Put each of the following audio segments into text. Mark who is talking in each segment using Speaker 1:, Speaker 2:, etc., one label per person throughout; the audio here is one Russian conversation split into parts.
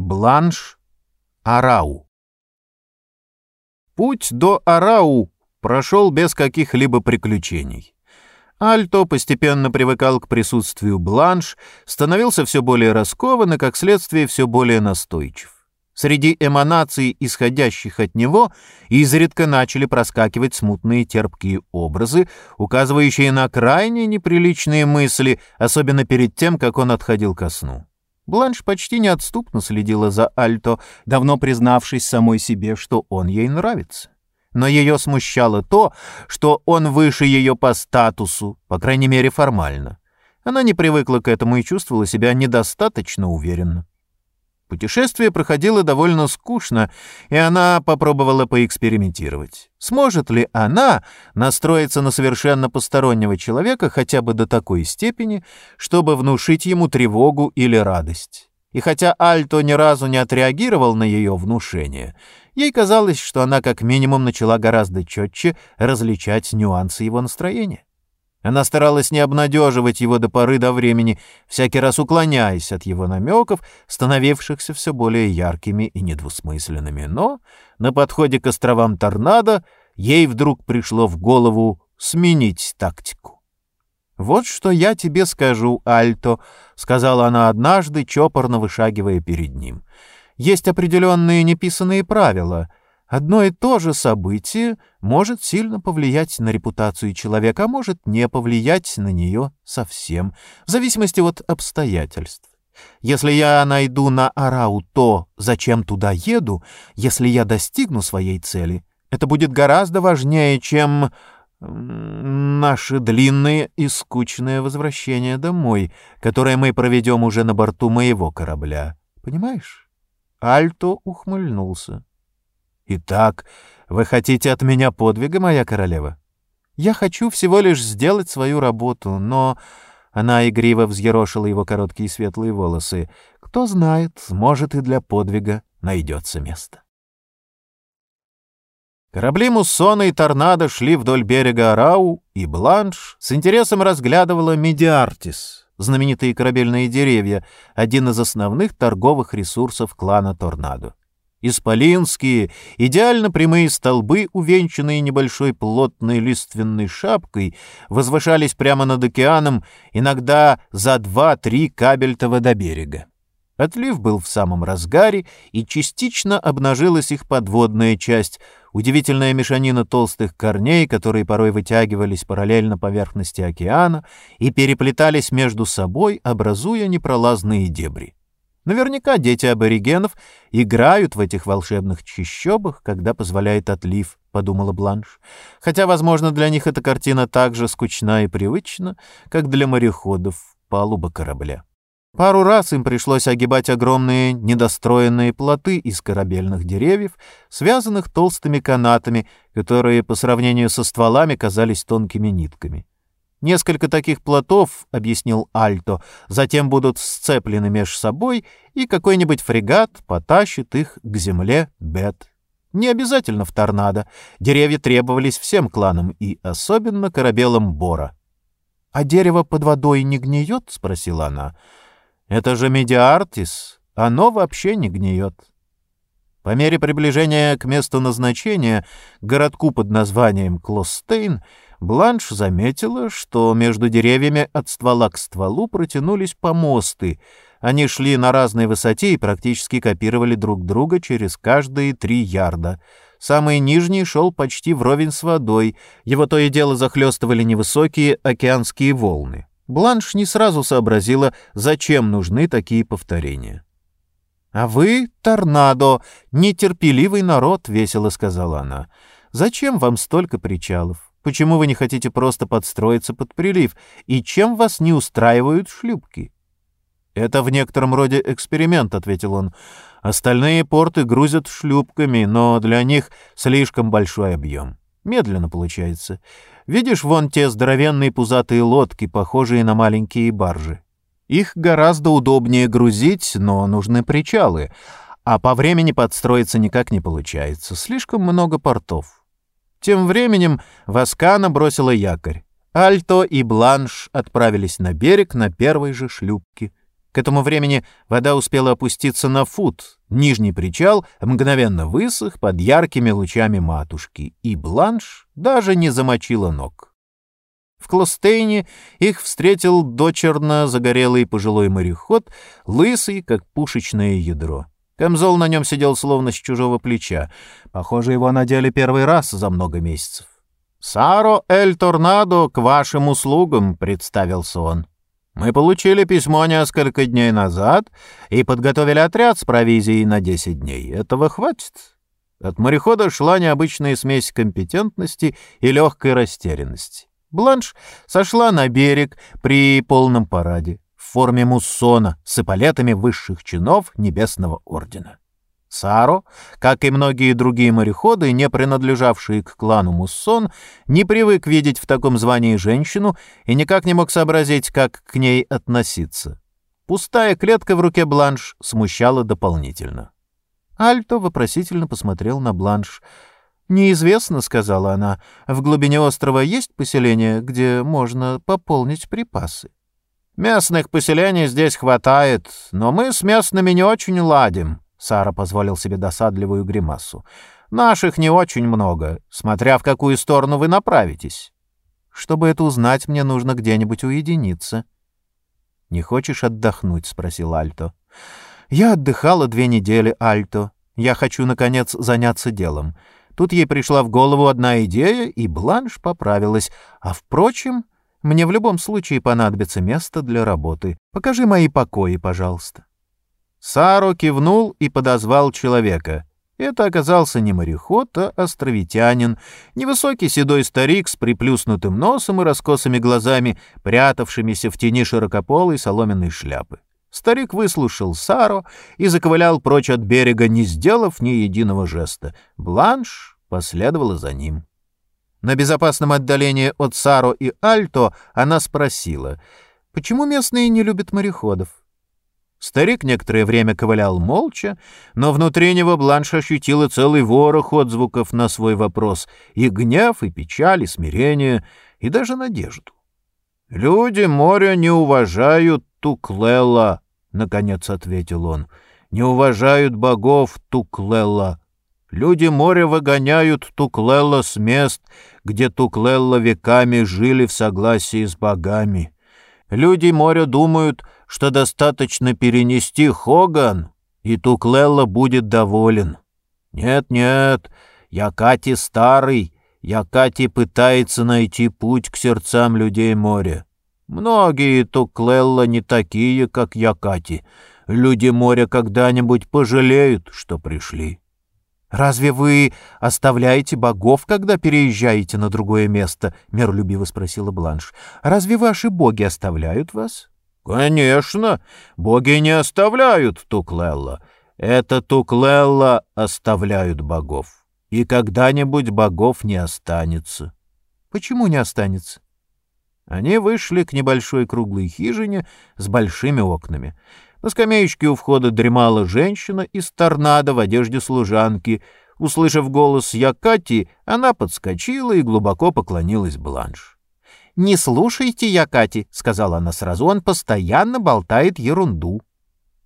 Speaker 1: Бланш Арау. Путь до Арау прошел без каких-либо приключений. Альто постепенно привыкал к присутствию Бланш, становился все более раскован и, как следствие, все более настойчив. Среди эманаций, исходящих от него, изредка начали проскакивать смутные терпкие образы, указывающие на крайне неприличные мысли, особенно перед тем, как он отходил ко сну. Бланш почти неотступно следила за Альто, давно признавшись самой себе, что он ей нравится но ее смущало то, что он выше ее по статусу, по крайней мере формально. Она не привыкла к этому и чувствовала себя недостаточно уверенно. Путешествие проходило довольно скучно, и она попробовала поэкспериментировать. Сможет ли она настроиться на совершенно постороннего человека хотя бы до такой степени, чтобы внушить ему тревогу или радость? И хотя Альто ни разу не отреагировал на ее внушение, ей казалось, что она как минимум начала гораздо четче различать нюансы его настроения. Она старалась не обнадеживать его до поры до времени, всякий раз уклоняясь от его намеков, становившихся все более яркими и недвусмысленными. Но на подходе к островам Торнадо ей вдруг пришло в голову сменить тактику. «Вот что я тебе скажу, Альто», — сказала она однажды, чопорно вышагивая перед ним. «Есть определенные неписанные правила. Одно и то же событие может сильно повлиять на репутацию человека, а может не повлиять на нее совсем, в зависимости от обстоятельств. Если я найду на Арау то, зачем туда еду, если я достигну своей цели, это будет гораздо важнее, чем наше длинное и скучное возвращение домой, которое мы проведем уже на борту моего корабля. Понимаешь? Альто ухмыльнулся. «Итак, вы хотите от меня подвига, моя королева?» «Я хочу всего лишь сделать свою работу, но...» Она игриво взъерошила его короткие светлые волосы. «Кто знает, может, и для подвига найдется место». Корабли Муссона и Торнадо шли вдоль берега Арау, и Бланш с интересом разглядывала Медиартис, знаменитые корабельные деревья, один из основных торговых ресурсов клана Торнадо. Исполинские, идеально прямые столбы, увенчанные небольшой плотной лиственной шапкой, возвышались прямо над океаном, иногда за два-три кабельтова до берега. Отлив был в самом разгаре, и частично обнажилась их подводная часть, удивительная мешанина толстых корней, которые порой вытягивались параллельно поверхности океана и переплетались между собой, образуя непролазные дебри. Наверняка дети аборигенов играют в этих волшебных чащобах, когда позволяет отлив, — подумала Бланш. Хотя, возможно, для них эта картина так же скучна и привычна, как для мореходов палуба корабля. Пару раз им пришлось огибать огромные недостроенные плоты из корабельных деревьев, связанных толстыми канатами, которые по сравнению со стволами казались тонкими нитками. Несколько таких плотов, — объяснил Альто, — затем будут сцеплены меж собой, и какой-нибудь фрегат потащит их к земле Бет. Не обязательно в торнадо. Деревья требовались всем кланам, и особенно корабелам Бора. — А дерево под водой не гниет? — спросила она. — это же медиартис, оно вообще не гниет. По мере приближения к месту назначения, городку под названием Клостейн, Бланш заметила, что между деревьями от ствола к стволу протянулись помосты. Они шли на разной высоте и практически копировали друг друга через каждые три ярда. Самый нижний шел почти вровень с водой, его то и дело захлестывали невысокие океанские волны. Бланш не сразу сообразила, зачем нужны такие повторения. «А вы, торнадо, нетерпеливый народ», — весело сказала она. «Зачем вам столько причалов? Почему вы не хотите просто подстроиться под прилив? И чем вас не устраивают шлюпки?» «Это в некотором роде эксперимент», — ответил он. «Остальные порты грузят шлюпками, но для них слишком большой объем. Медленно получается. Видишь вон те здоровенные пузатые лодки, похожие на маленькие баржи? Их гораздо удобнее грузить, но нужны причалы, а по времени подстроиться никак не получается. Слишком много портов. Тем временем Васкана бросила якорь. Альто и Бланш отправились на берег на первой же шлюпке. К этому времени вода успела опуститься на фут. Нижний причал мгновенно высох под яркими лучами матушки, и Бланш даже не замочила ног. В Клостейне их встретил дочерно загорелый пожилой мореход, лысый, как пушечное ядро. Камзол на нем сидел словно с чужого плеча. Похоже, его надели первый раз за много месяцев. «Саро Эль Торнадо к вашим услугам», — представился он. Мы получили письмо несколько дней назад и подготовили отряд с провизией на 10 дней. Этого хватит. От морехода шла необычная смесь компетентности и легкой растерянности. Бланш сошла на берег при полном параде в форме муссона с эполетами высших чинов Небесного Ордена. Саро, как и многие другие мореходы, не принадлежавшие к клану Муссон, не привык видеть в таком звании женщину и никак не мог сообразить, как к ней относиться. Пустая клетка в руке Бланш смущала дополнительно. Альто вопросительно посмотрел на Бланш. «Неизвестно», — сказала она, — «в глубине острова есть поселение, где можно пополнить припасы?» «Местных поселений здесь хватает, но мы с местными не очень ладим», Сара позволил себе досадливую гримасу. «Наших не очень много, смотря в какую сторону вы направитесь. Чтобы это узнать, мне нужно где-нибудь уединиться». «Не хочешь отдохнуть?» — спросил Альто. «Я отдыхала две недели, Альто. Я хочу, наконец, заняться делом». Тут ей пришла в голову одна идея, и Бланш поправилась. «А, впрочем, мне в любом случае понадобится место для работы. Покажи мои покои, пожалуйста». Саро кивнул и подозвал человека. Это оказался не мореход, а островитянин, невысокий седой старик с приплюснутым носом и раскосыми глазами, прятавшимися в тени широкополой соломенной шляпы. Старик выслушал Саро и заковылял прочь от берега, не сделав ни единого жеста. Бланш последовала за ним. На безопасном отдалении от Саро и Альто она спросила, почему местные не любят мореходов. Старик некоторое время ковылял молча, но внутри него Бланш ощутила целый ворох отзвуков на свой вопрос — и гнев, и печаль, и смирение, и даже надежду. «Люди моря не уважают Туклела», — наконец ответил он. «Не уважают богов Туклела. Люди моря выгоняют Туклела с мест, где Туклелла веками жили в согласии с богами. Люди моря думают — что достаточно перенести Хоган, и Туклелла будет доволен. Нет-нет, Якати старый, Якати пытается найти путь к сердцам людей моря. Многие Туклелла не такие, как Якати. Люди моря когда-нибудь пожалеют, что пришли. «Разве вы оставляете богов, когда переезжаете на другое место?» — миролюбиво спросила Бланш. «Разве ваши боги оставляют вас?» Конечно, боги не оставляют Туклелла. Это Туклелла оставляют богов. И когда-нибудь богов не останется. Почему не останется? Они вышли к небольшой круглой хижине с большими окнами. На скамеечке у входа дремала женщина из торнадо в одежде служанки. Услышав голос Якати, она подскочила и глубоко поклонилась Бланш. «Не слушайте Якати», — сказала она сразу, — «он постоянно болтает ерунду».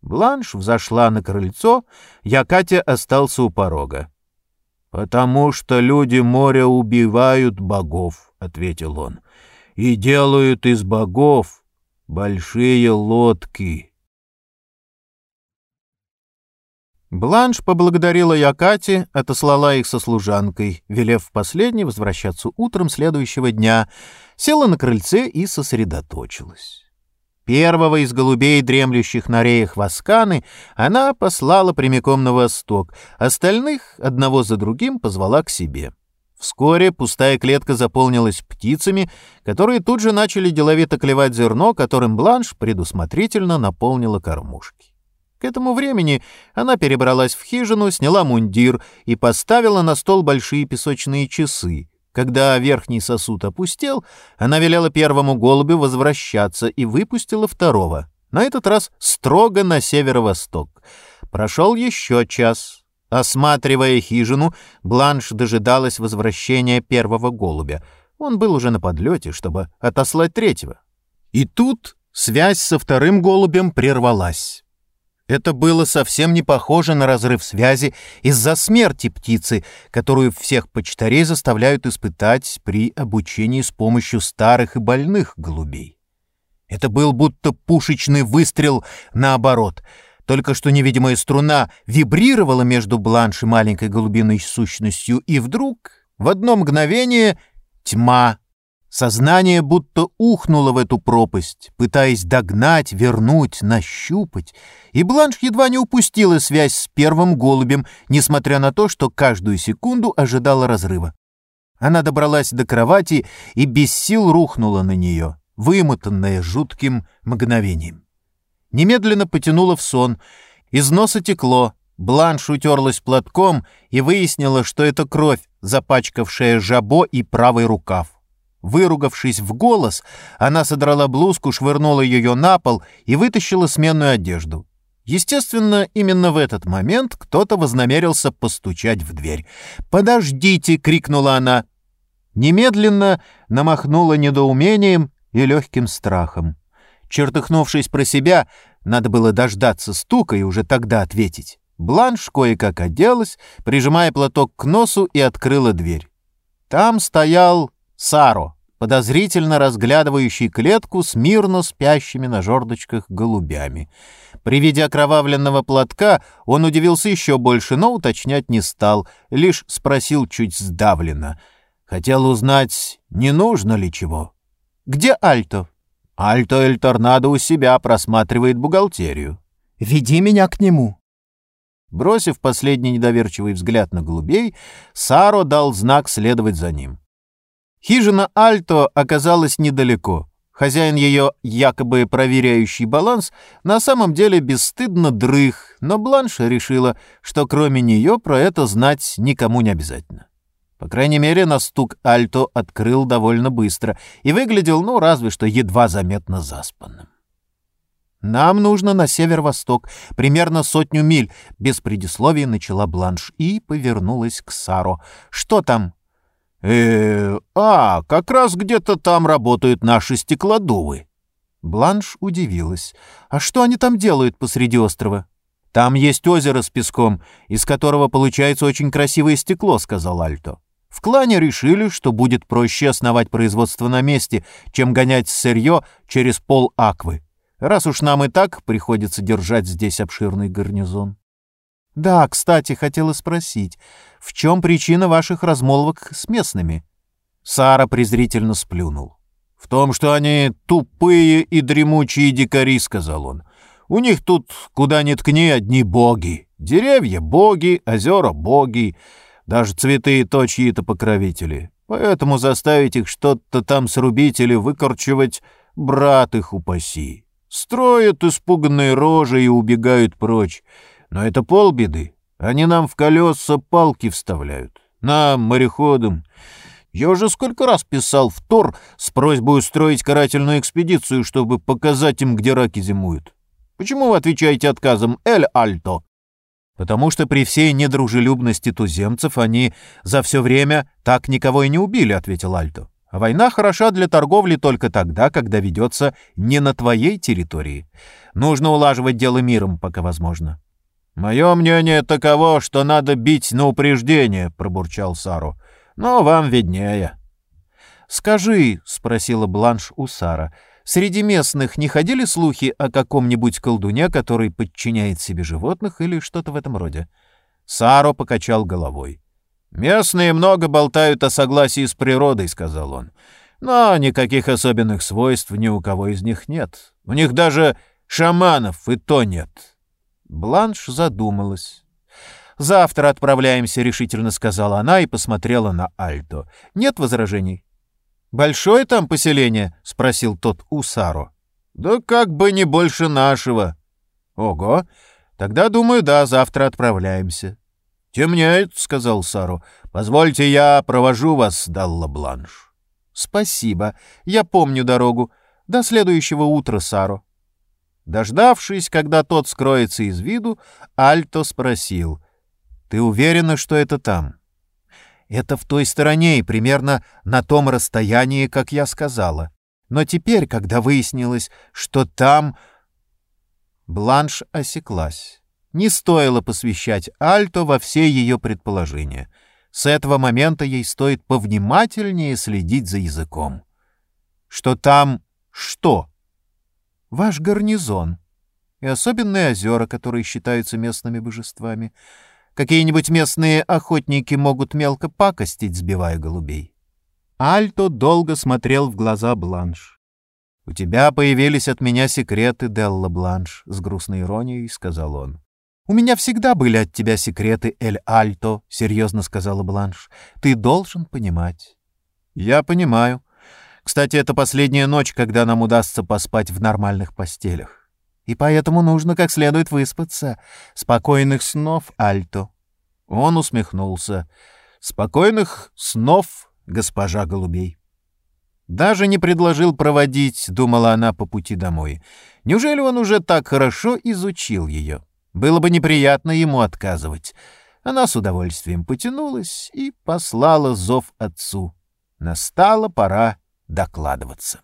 Speaker 1: Бланш взошла на крыльцо, Якатя остался у порога. «Потому что люди моря убивают богов», — ответил он, — «и делают из богов большие лодки». Бланш поблагодарила Якати, отослала их со служанкой, велев в последний возвращаться утром следующего дня, села на крыльце и сосредоточилась. Первого из голубей, дремлющих на реях Васканы, она послала прямиком на восток, остальных, одного за другим, позвала к себе. Вскоре пустая клетка заполнилась птицами, которые тут же начали деловито клевать зерно, которым Бланш предусмотрительно наполнила кормушки. К этому времени она перебралась в хижину, сняла мундир и поставила на стол большие песочные часы. Когда верхний сосуд опустел, она велела первому голубю возвращаться и выпустила второго, на этот раз строго на северо-восток. Прошел еще час. Осматривая хижину, Бланш дожидалась возвращения первого голубя. Он был уже на подлете, чтобы отослать третьего. И тут Связь со вторым голубем прервалась. Это было совсем не похоже на разрыв связи из-за смерти птицы, которую всех почтарей заставляют испытать при обучении с помощью старых и больных голубей. Это был будто пушечный выстрел наоборот. Только что невидимая струна вибрировала между бланш и маленькой голубиной сущностью, и вдруг, в одно мгновение, тьма Сознание будто ухнуло в эту пропасть, пытаясь догнать, вернуть, нащупать, и Бланш едва не упустила связь с первым голубем, несмотря на то, что каждую секунду ожидала разрыва. Она добралась до кровати и без сил рухнула на нее, вымотанная жутким мгновением. Немедленно потянула в сон, из носа текло, Бланш утерлась платком и выяснила, что это кровь, запачкавшая жабо и правый рукав. Выругавшись в голос, она содрала блузку, швырнула ее на пол и вытащила сменную одежду. Естественно, именно в этот момент кто-то вознамерился постучать в дверь. «Подождите!» — крикнула она. Немедленно намахнула недоумением и легким страхом. Чертыхнувшись про себя, надо было дождаться стука и уже тогда ответить. Бланш кое-как оделась, прижимая платок к носу и открыла дверь. Там стоял Саро подозрительно разглядывающий клетку с мирно спящими на жердочках голубями. При виде окровавленного платка он удивился еще больше, но уточнять не стал, лишь спросил чуть сдавленно. Хотел узнать, не нужно ли чего. «Где Альто?» «Альто Эль Торнадо у себя просматривает бухгалтерию».
Speaker 2: «Веди меня к нему».
Speaker 1: Бросив последний недоверчивый взгляд на голубей, Саро дал знак следовать за ним. Хижина Альто оказалась недалеко. Хозяин ее, якобы проверяющий баланс, на самом деле бесстыдно дрых, но Бланша решила, что кроме нее про это знать никому не обязательно. По крайней мере, на стук Альто открыл довольно быстро и выглядел, ну, разве что едва заметно заспанным. «Нам нужно на северо-восток, примерно сотню миль», — без предисловий начала Бланш и повернулась к Саро. «Что там?» Э а, как раз где-то там работают наши стеклодувы». Бланш удивилась. «А что они там делают посреди острова?» «Там есть озеро с песком, из которого получается очень красивое стекло», — сказал Альто. «В клане решили, что будет проще основать производство на месте, чем гонять сырье через пол аквы, раз уж нам и так приходится держать здесь обширный гарнизон». «Да, кстати, хотела спросить, в чем причина ваших размолвок с местными?» Сара презрительно сплюнул. «В том, что они тупые и дремучие дикари», — сказал он. «У них тут, куда ни ткни, одни боги. Деревья — боги, озера — боги, даже цветы то чьи-то покровители. Поэтому заставить их что-то там срубить или выкорчевать — брат их упаси. Строят испуганные рожи и убегают прочь. Но это полбеды. Они нам в колеса палки вставляют. Нам, мореходам. Я уже сколько раз писал в Тор с просьбой устроить карательную экспедицию, чтобы показать им, где раки зимуют. Почему вы отвечаете отказом, Эль Альто? Потому что при всей недружелюбности туземцев они за все время так никого и не убили, — ответил Альто. А война хороша для торговли только тогда, когда ведется не на твоей территории. Нужно улаживать дело миром, пока возможно. «Мое мнение таково, что надо бить на упреждение», — пробурчал Сару. «Но вам виднее». «Скажи», — спросила Бланш у Сара, — «среди местных не ходили слухи о каком-нибудь колдуне, который подчиняет себе животных или что-то в этом роде?» Саро покачал головой. «Местные много болтают о согласии с природой», — сказал он. «Но никаких особенных свойств ни у кого из них нет. У них даже шаманов и то нет». Бланш задумалась. «Завтра отправляемся», — решительно сказала она и посмотрела на Альто. «Нет возражений?» «Большое там поселение?» — спросил тот у Саро. «Да как бы не больше нашего». «Ого! Тогда, думаю, да, завтра отправляемся». «Темнеет», — сказал Саро. «Позвольте, я провожу вас, Далла Бланш». «Спасибо. Я помню дорогу. До следующего утра, Саро». Дождавшись, когда тот скроется из виду, Альто спросил. «Ты уверена, что это там?» «Это в той стороне и примерно на том расстоянии, как я сказала. Но теперь, когда выяснилось, что там... Бланш осеклась. Не стоило посвящать Альто во все ее предположения. С этого момента ей стоит повнимательнее следить за языком. Что там что? Ваш гарнизон. И особенные озера, которые считаются местными божествами. Какие-нибудь местные охотники могут мелко пакостить, сбивая голубей. Альто долго смотрел в глаза Бланш. «У тебя появились от меня секреты, Делла Бланш», — с грустной иронией сказал он. «У меня всегда были от тебя секреты, Эль Альто», — серьезно сказала Бланш. «Ты должен понимать». «Я понимаю. Кстати, это последняя ночь, когда нам удастся поспать в нормальных постелях. И поэтому нужно как следует выспаться. Спокойных снов, Альто». Он усмехнулся. «Спокойных снов, госпожа Голубей. Даже не предложил проводить, думала она по пути домой. Неужели он уже так хорошо изучил ее? Было бы неприятно ему отказывать. Она с удовольствием потянулась и послала зов отцу. Настала пора докладываться.